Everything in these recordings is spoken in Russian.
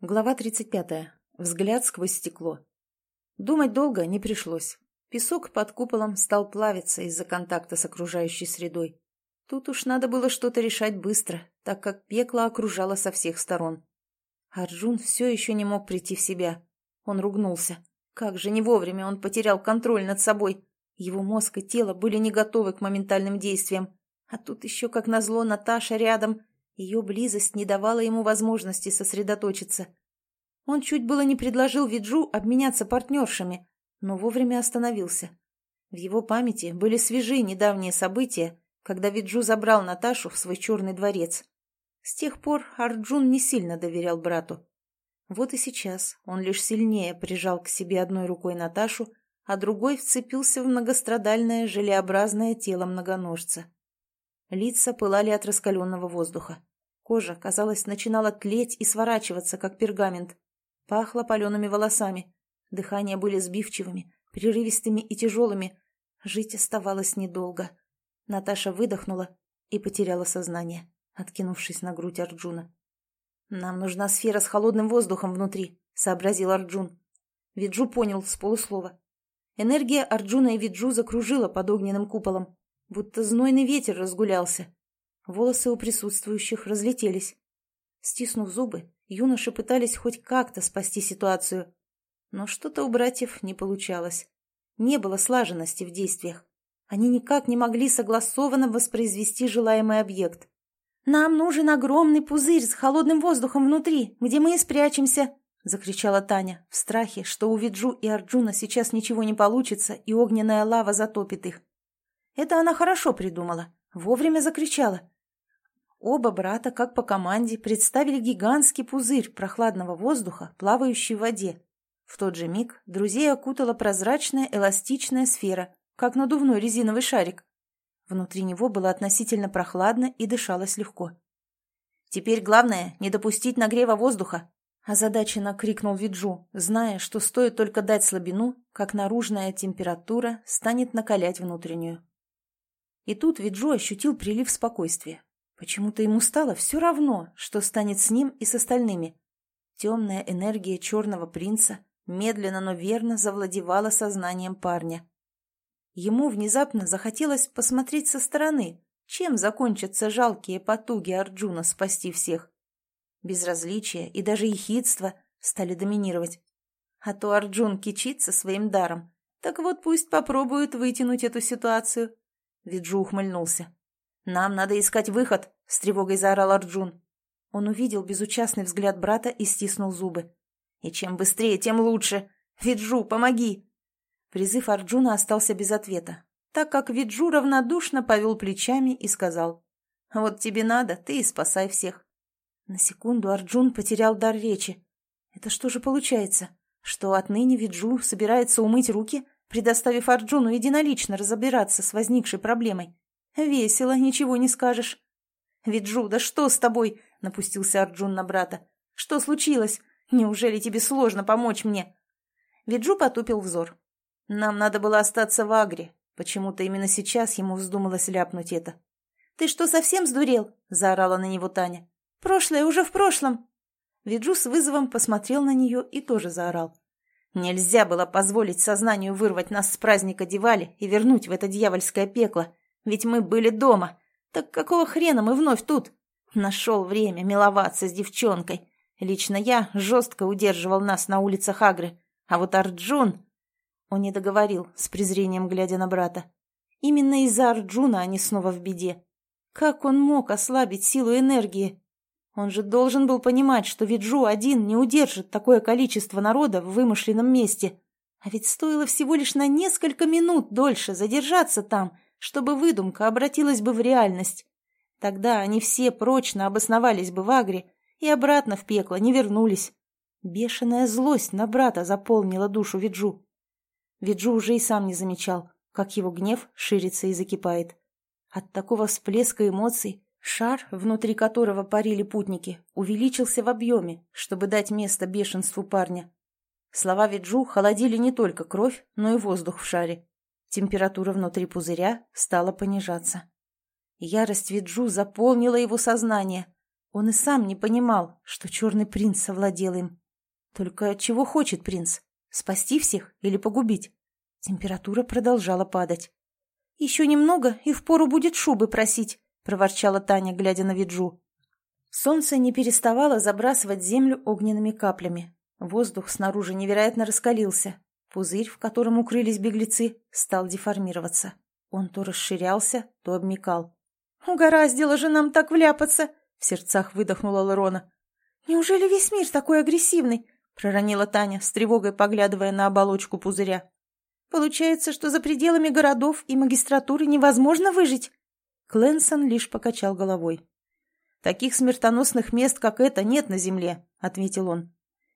Глава 35. Взгляд сквозь стекло. Думать долго не пришлось. Песок под куполом стал плавиться из-за контакта с окружающей средой. Тут уж надо было что-то решать быстро, так как пекло окружало со всех сторон. Арджун все еще не мог прийти в себя. Он ругнулся. Как же не вовремя он потерял контроль над собой. Его мозг и тело были не готовы к моментальным действиям. А тут еще, как назло, Наташа рядом, ее близость не давала ему возможности сосредоточиться. Он чуть было не предложил Виджу обменяться партнершами, но вовремя остановился. В его памяти были свежие недавние события, когда Виджу забрал Наташу в свой черный дворец. С тех пор Арджун не сильно доверял брату. Вот и сейчас он лишь сильнее прижал к себе одной рукой Наташу, а другой вцепился в многострадальное желеобразное тело многоножца. Лица пылали от раскаленного воздуха. Кожа, казалось, начинала тлеть и сворачиваться, как пергамент. Пахло палеными волосами. Дыхания были сбивчивыми, прерывистыми и тяжелыми. Жить оставалось недолго. Наташа выдохнула и потеряла сознание, откинувшись на грудь Арджуна. «Нам нужна сфера с холодным воздухом внутри», — сообразил Арджун. Виджу понял с полуслова. Энергия Арджуна и Виджу закружила под огненным куполом, будто знойный ветер разгулялся. Волосы у присутствующих разлетелись. Стиснув зубы, юноши пытались хоть как-то спасти ситуацию. Но что-то у братьев не получалось. Не было слаженности в действиях. Они никак не могли согласованно воспроизвести желаемый объект. «Нам нужен огромный пузырь с холодным воздухом внутри, где мы и спрячемся!» — закричала Таня, в страхе, что у Виджу и Арджуна сейчас ничего не получится, и огненная лава затопит их. Это она хорошо придумала, вовремя закричала. Оба брата, как по команде, представили гигантский пузырь прохладного воздуха, плавающий в воде. В тот же миг друзей окутала прозрачная эластичная сфера, как надувной резиновый шарик. Внутри него было относительно прохладно и дышалось легко. «Теперь главное — не допустить нагрева воздуха», — озадаченно крикнул Виджу, зная, что стоит только дать слабину, как наружная температура станет накалять внутреннюю. И тут Виджу ощутил прилив спокойствия. Почему-то ему стало все равно, что станет с ним и с остальными. Темная энергия черного принца медленно, но верно завладевала сознанием парня. Ему внезапно захотелось посмотреть со стороны, чем закончатся жалкие потуги Арджуна спасти всех. Безразличие и даже ехидство стали доминировать. А то Арджун кичится своим даром. Так вот пусть попробует вытянуть эту ситуацию. Виджу ухмыльнулся. «Нам надо искать выход!» — с тревогой заорал Арджун. Он увидел безучастный взгляд брата и стиснул зубы. «И чем быстрее, тем лучше! Виджу, помоги!» Призыв Арджуна остался без ответа, так как Виджу равнодушно повел плечами и сказал «Вот тебе надо, ты и спасай всех». На секунду Арджун потерял дар речи. Это что же получается? Что отныне Виджу собирается умыть руки, предоставив Арджуну единолично разобраться с возникшей проблемой? «Весело, ничего не скажешь». «Виджу, да что с тобой?» — напустился Арджун на брата. «Что случилось? Неужели тебе сложно помочь мне?» Виджу потупил взор. «Нам надо было остаться в Агре. Почему-то именно сейчас ему вздумалось ляпнуть это». «Ты что, совсем сдурел?» — заорала на него Таня. «Прошлое уже в прошлом». Виджу с вызовом посмотрел на нее и тоже заорал. «Нельзя было позволить сознанию вырвать нас с праздника Дивали и вернуть в это дьявольское пекло. Ведь мы были дома. Так какого хрена мы вновь тут? Нашел время миловаться с девчонкой. Лично я жестко удерживал нас на улицах Агры. А вот Арджун... Он не договорил, с презрением глядя на брата. Именно из-за Арджуна они снова в беде. Как он мог ослабить силу энергии? Он же должен был понимать, что Виджу один не удержит такое количество народа в вымышленном месте. А ведь стоило всего лишь на несколько минут дольше задержаться там — чтобы выдумка обратилась бы в реальность. Тогда они все прочно обосновались бы в Агре и обратно в пекло не вернулись. Бешеная злость на брата заполнила душу Виджу. Виджу уже и сам не замечал, как его гнев ширится и закипает. От такого всплеска эмоций шар, внутри которого парили путники, увеличился в объеме, чтобы дать место бешенству парня. Слова Виджу холодили не только кровь, но и воздух в шаре. Температура внутри пузыря стала понижаться. Ярость Виджу заполнила его сознание. Он и сам не понимал, что черный принц совладел им. Только чего хочет принц? Спасти всех или погубить? Температура продолжала падать. «Еще немного, и впору будет шубы просить», — проворчала Таня, глядя на Виджу. Солнце не переставало забрасывать землю огненными каплями. Воздух снаружи невероятно раскалился. Пузырь, в котором укрылись беглецы, стал деформироваться. Он то расширялся, то обмекал. «Угораздило же нам так вляпаться!» — в сердцах выдохнула Лерона. «Неужели весь мир такой агрессивный?» — проронила Таня, с тревогой поглядывая на оболочку пузыря. «Получается, что за пределами городов и магистратуры невозможно выжить?» Кленсон лишь покачал головой. «Таких смертоносных мест, как это, нет на земле», — ответил он.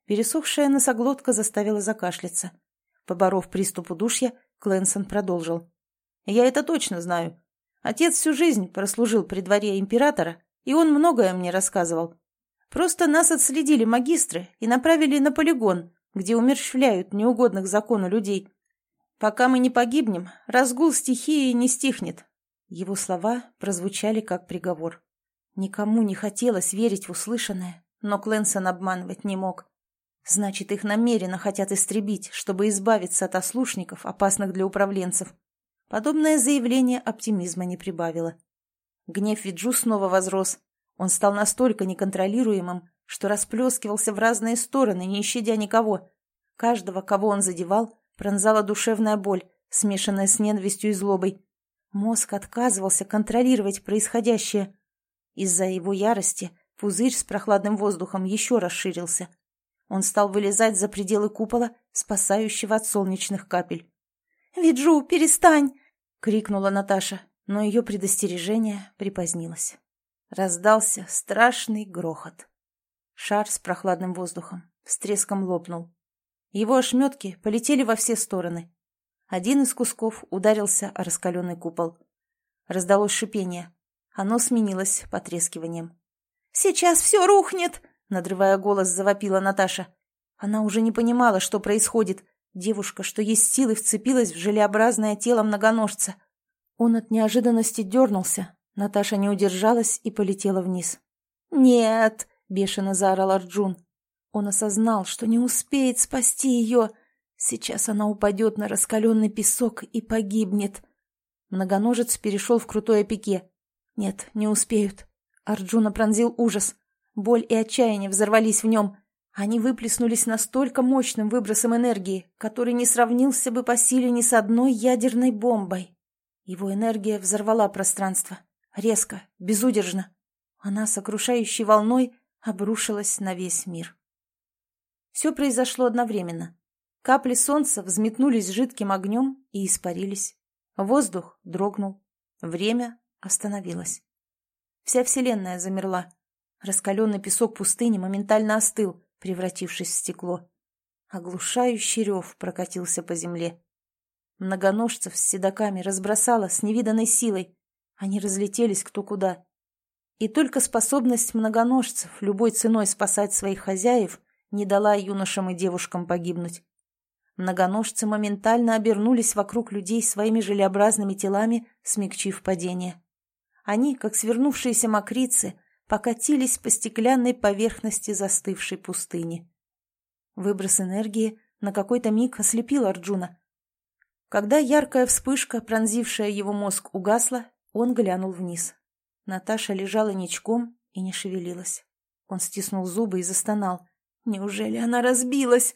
Пересохшая носоглотка заставила закашляться. Поборов приступ удушья, Кленсон продолжил. «Я это точно знаю. Отец всю жизнь прослужил при дворе императора, и он многое мне рассказывал. Просто нас отследили магистры и направили на полигон, где умерщвляют неугодных закону людей. Пока мы не погибнем, разгул стихии не стихнет». Его слова прозвучали как приговор. Никому не хотелось верить в услышанное, но Кленсон обманывать не мог. Значит, их намеренно хотят истребить, чтобы избавиться от ослушников, опасных для управленцев. Подобное заявление оптимизма не прибавило. Гнев Виджу снова возрос. Он стал настолько неконтролируемым, что расплескивался в разные стороны, не щадя никого. Каждого, кого он задевал, пронзала душевная боль, смешанная с ненавистью и злобой. Мозг отказывался контролировать происходящее. Из-за его ярости пузырь с прохладным воздухом еще расширился. Он стал вылезать за пределы купола, спасающего от солнечных капель. «Виджу, перестань!» — крикнула Наташа, но ее предостережение припозднилось. Раздался страшный грохот. Шар с прохладным воздухом с треском лопнул. Его ошметки полетели во все стороны. Один из кусков ударился о раскаленный купол. Раздалось шипение. Оно сменилось потрескиванием. «Сейчас все рухнет!» — надрывая голос, завопила Наташа. Она уже не понимала, что происходит. Девушка, что есть силы, вцепилась в желеобразное тело многоножца. Он от неожиданности дернулся. Наташа не удержалась и полетела вниз. «Нет!» — бешено заорал Арджун. Он осознал, что не успеет спасти ее. Сейчас она упадет на раскаленный песок и погибнет. Многоножец перешел в крутое пике. Нет, не успеют. Арджуна пронзил ужас. Боль и отчаяние взорвались в нем. Они выплеснулись настолько мощным выбросом энергии, который не сравнился бы по силе ни с одной ядерной бомбой. Его энергия взорвала пространство. Резко, безудержно. Она сокрушающей волной обрушилась на весь мир. Все произошло одновременно. Капли солнца взметнулись жидким огнем и испарились. Воздух дрогнул. Время остановилась. Вся вселенная замерла. Раскаленный песок пустыни моментально остыл, превратившись в стекло. Оглушающий рев прокатился по земле. Многоножцев с седаками разбросало с невиданной силой. Они разлетелись кто куда. И только способность многоножцев любой ценой спасать своих хозяев не дала юношам и девушкам погибнуть. Многоножцы моментально обернулись вокруг людей своими желеобразными телами, смягчив падение. Они, как свернувшиеся мокрицы, покатились по стеклянной поверхности застывшей пустыни. Выброс энергии на какой-то миг ослепил Арджуна. Когда яркая вспышка, пронзившая его мозг, угасла, он глянул вниз. Наташа лежала ничком и не шевелилась. Он стиснул зубы и застонал. «Неужели она разбилась?»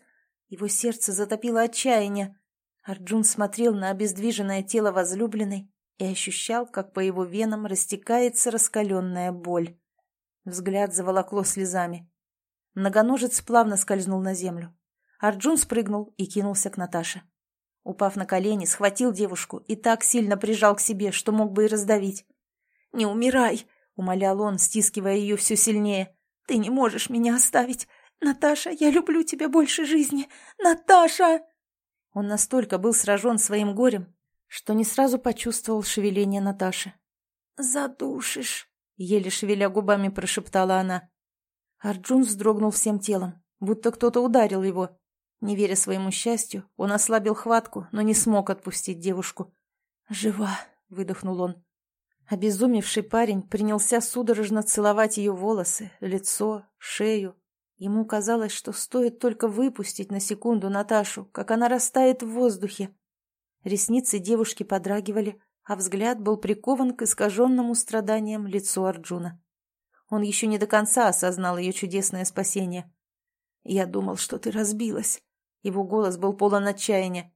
Его сердце затопило отчаяние. Арджун смотрел на обездвиженное тело возлюбленной и ощущал, как по его венам растекается раскаленная боль. Взгляд заволокло слезами. Многоножец плавно скользнул на землю. Арджун спрыгнул и кинулся к Наташе. Упав на колени, схватил девушку и так сильно прижал к себе, что мог бы и раздавить. «Не умирай!» — умолял он, стискивая ее все сильнее. «Ты не можешь меня оставить! Наташа, я люблю тебя больше жизни! Наташа!» Он настолько был сражен своим горем, что не сразу почувствовал шевеление Наташи. «Задушишь», — еле шевеля губами прошептала она. Арджун вздрогнул всем телом, будто кто-то ударил его. Не веря своему счастью, он ослабил хватку, но не смог отпустить девушку. «Жива», — выдохнул он. Обезумевший парень принялся судорожно целовать ее волосы, лицо, шею. Ему казалось, что стоит только выпустить на секунду Наташу, как она растает в воздухе. Ресницы девушки подрагивали, а взгляд был прикован к искаженному страданиям лицу Арджуна. Он еще не до конца осознал ее чудесное спасение. «Я думал, что ты разбилась». Его голос был полон отчаяния.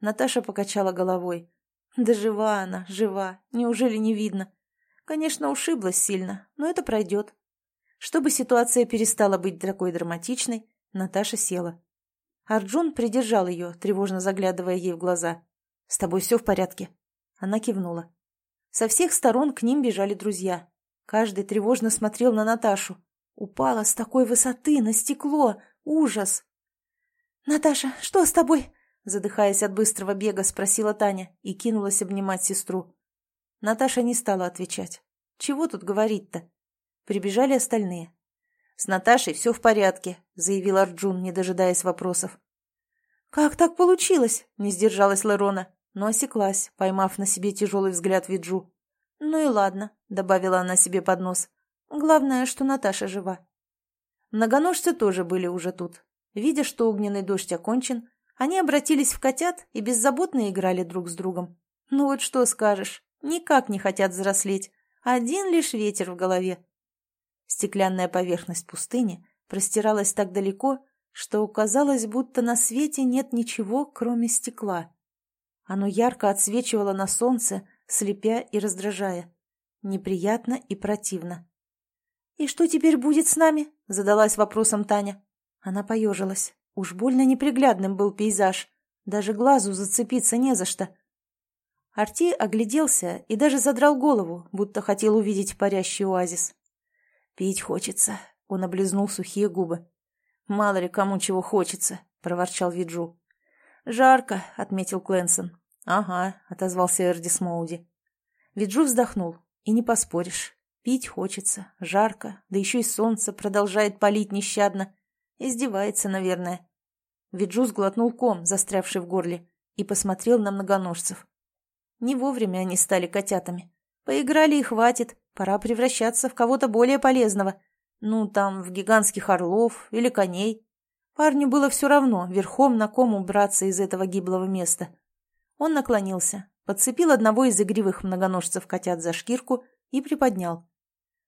Наташа покачала головой. «Да жива она, жива. Неужели не видно? Конечно, ушиблась сильно, но это пройдет». Чтобы ситуация перестала быть такой драматичной, Наташа села. Арджун придержал ее, тревожно заглядывая ей в глаза. «С тобой все в порядке?» Она кивнула. Со всех сторон к ним бежали друзья. Каждый тревожно смотрел на Наташу. Упала с такой высоты на стекло. Ужас! «Наташа, что с тобой?» Задыхаясь от быстрого бега, спросила Таня и кинулась обнимать сестру. Наташа не стала отвечать. Чего тут говорить-то? Прибежали остальные. «С Наташей все в порядке», — заявил Арджун, не дожидаясь вопросов. «Как так получилось?» — не сдержалась Лерона, но осеклась, поймав на себе тяжелый взгляд Виджу. «Ну и ладно», — добавила она себе под нос. «Главное, что Наташа жива». Многоножцы тоже были уже тут. Видя, что огненный дождь окончен, они обратились в котят и беззаботно играли друг с другом. Ну вот что скажешь, никак не хотят взрослеть. Один лишь ветер в голове. Стеклянная поверхность пустыни простиралась так далеко, что казалось, будто на свете нет ничего, кроме стекла. Оно ярко отсвечивало на солнце, слепя и раздражая. Неприятно и противно. «И что теперь будет с нами?» — задалась вопросом Таня. Она поежилась. Уж больно неприглядным был пейзаж. Даже глазу зацепиться не за что. Арти огляделся и даже задрал голову, будто хотел увидеть парящий оазис. «Пить хочется», — он облизнул сухие губы. «Мало ли кому чего хочется», — проворчал Виджу. «Жарко», — отметил Клэнсон. «Ага», — отозвался Эрдис Моуди. Виджу вздохнул. «И не поспоришь. Пить хочется, жарко, да еще и солнце продолжает палить нещадно. Издевается, наверное». Виджу сглотнул ком, застрявший в горле, и посмотрел на многоножцев. Не вовремя они стали котятами. Поиграли и хватит, пора превращаться в кого-то более полезного. Ну, там, в гигантских орлов или коней. Парню было все равно, верхом на ком убраться из этого гиблого места. Он наклонился, подцепил одного из игривых многоножцев котят за шкирку и приподнял.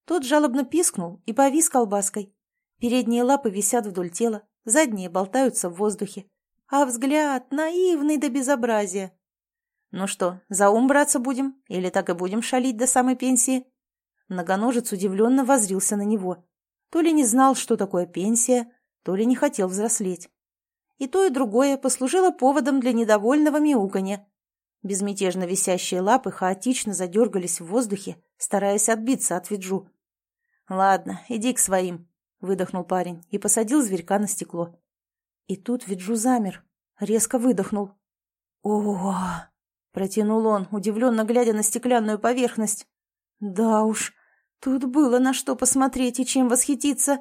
Тот жалобно пискнул и повис колбаской. Передние лапы висят вдоль тела, задние болтаются в воздухе. А взгляд наивный до безобразия. «Ну что, за ум браться будем? Или так и будем шалить до самой пенсии?» Многоножец удивленно возрился на него. То ли не знал, что такое пенсия, то ли не хотел взрослеть. И то, и другое послужило поводом для недовольного мяуканья. Безмятежно висящие лапы хаотично задергались в воздухе, стараясь отбиться от Виджу. «Ладно, иди к своим», — выдохнул парень и посадил зверька на стекло. И тут Виджу замер, резко выдохнул. о Протянул он, удивленно глядя на стеклянную поверхность. Да уж, тут было на что посмотреть и чем восхититься.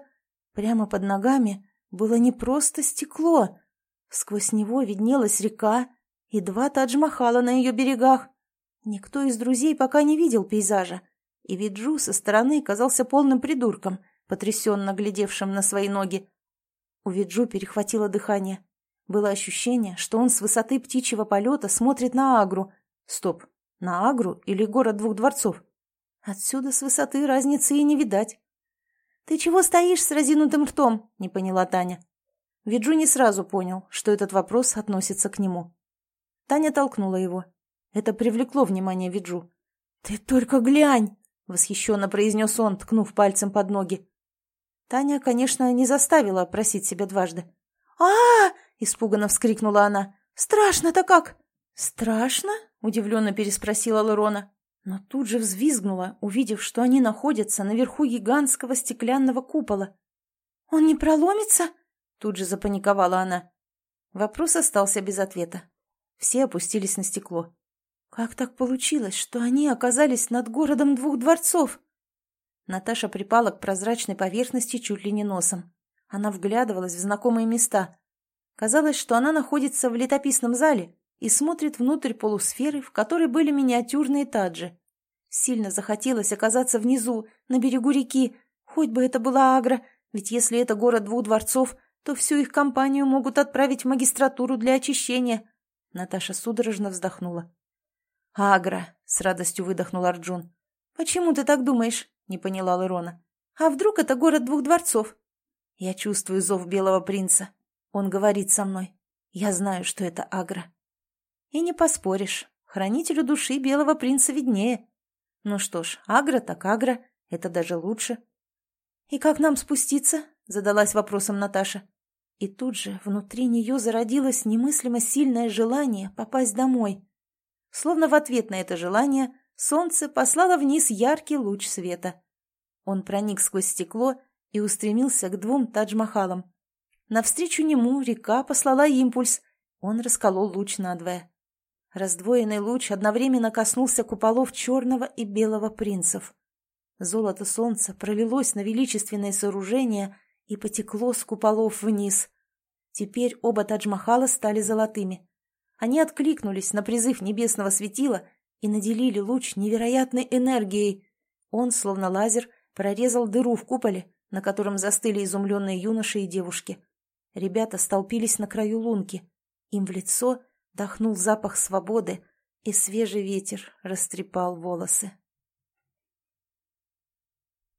Прямо под ногами было не просто стекло. Сквозь него виднелась река и два Тадж-Махала на ее берегах. Никто из друзей пока не видел пейзажа, и Виджу со стороны казался полным придурком, потрясенно глядевшим на свои ноги. У Виджу перехватило дыхание. Было ощущение, что он с высоты птичьего полета смотрит на Агру. Стоп, на Агру или город двух дворцов? Отсюда с высоты разницы и не видать. «Ты чего стоишь с разинутым ртом?» — не поняла Таня. Виджу не сразу понял, что этот вопрос относится к нему. Таня толкнула его. Это привлекло внимание Виджу. «Ты только глянь!» — восхищенно произнес он, ткнув пальцем под ноги. Таня, конечно, не заставила просить себя дважды. а, -а, -а испуганно вскрикнула она. «Страшно-то как!» «Страшно?» — удивленно переспросила Лерона. Но тут же взвизгнула, увидев, что они находятся наверху гигантского стеклянного купола. «Он не проломится?» — тут же запаниковала она. Вопрос остался без ответа. Все опустились на стекло. «Как так получилось, что они оказались над городом двух дворцов?» Наташа припала к прозрачной поверхности чуть ли не носом. Она вглядывалась в знакомые места, Казалось, что она находится в летописном зале и смотрит внутрь полусферы, в которой были миниатюрные таджи. Сильно захотелось оказаться внизу, на берегу реки. Хоть бы это была Агра, ведь если это город двух дворцов, то всю их компанию могут отправить в магистратуру для очищения. Наташа судорожно вздохнула. «Агра!» — с радостью выдохнул Арджун. «Почему ты так думаешь?» — не поняла Лерона. «А вдруг это город двух дворцов?» «Я чувствую зов белого принца. Он говорит со мной. Я знаю, что это Агра». «И не поспоришь. Хранителю души белого принца виднее. Ну что ж, Агра так Агра. Это даже лучше». «И как нам спуститься?» — задалась вопросом Наташа. И тут же внутри нее зародилось немыслимо сильное желание попасть домой. Словно в ответ на это желание солнце послало вниз яркий луч света. Он проник сквозь стекло и устремился к двум Тадж-Махалам. Навстречу нему река послала импульс. Он расколол луч надвое. Раздвоенный луч одновременно коснулся куполов черного и белого принцев. Золото солнца пролилось на величественное сооружение и потекло с куполов вниз. Теперь оба Тадж-Махала стали золотыми. Они откликнулись на призыв небесного светила и наделили луч невероятной энергией. Он, словно лазер, прорезал дыру в куполе, на котором застыли изумленные юноши и девушки. Ребята столпились на краю лунки. Им в лицо дохнул запах свободы, и свежий ветер растрепал волосы.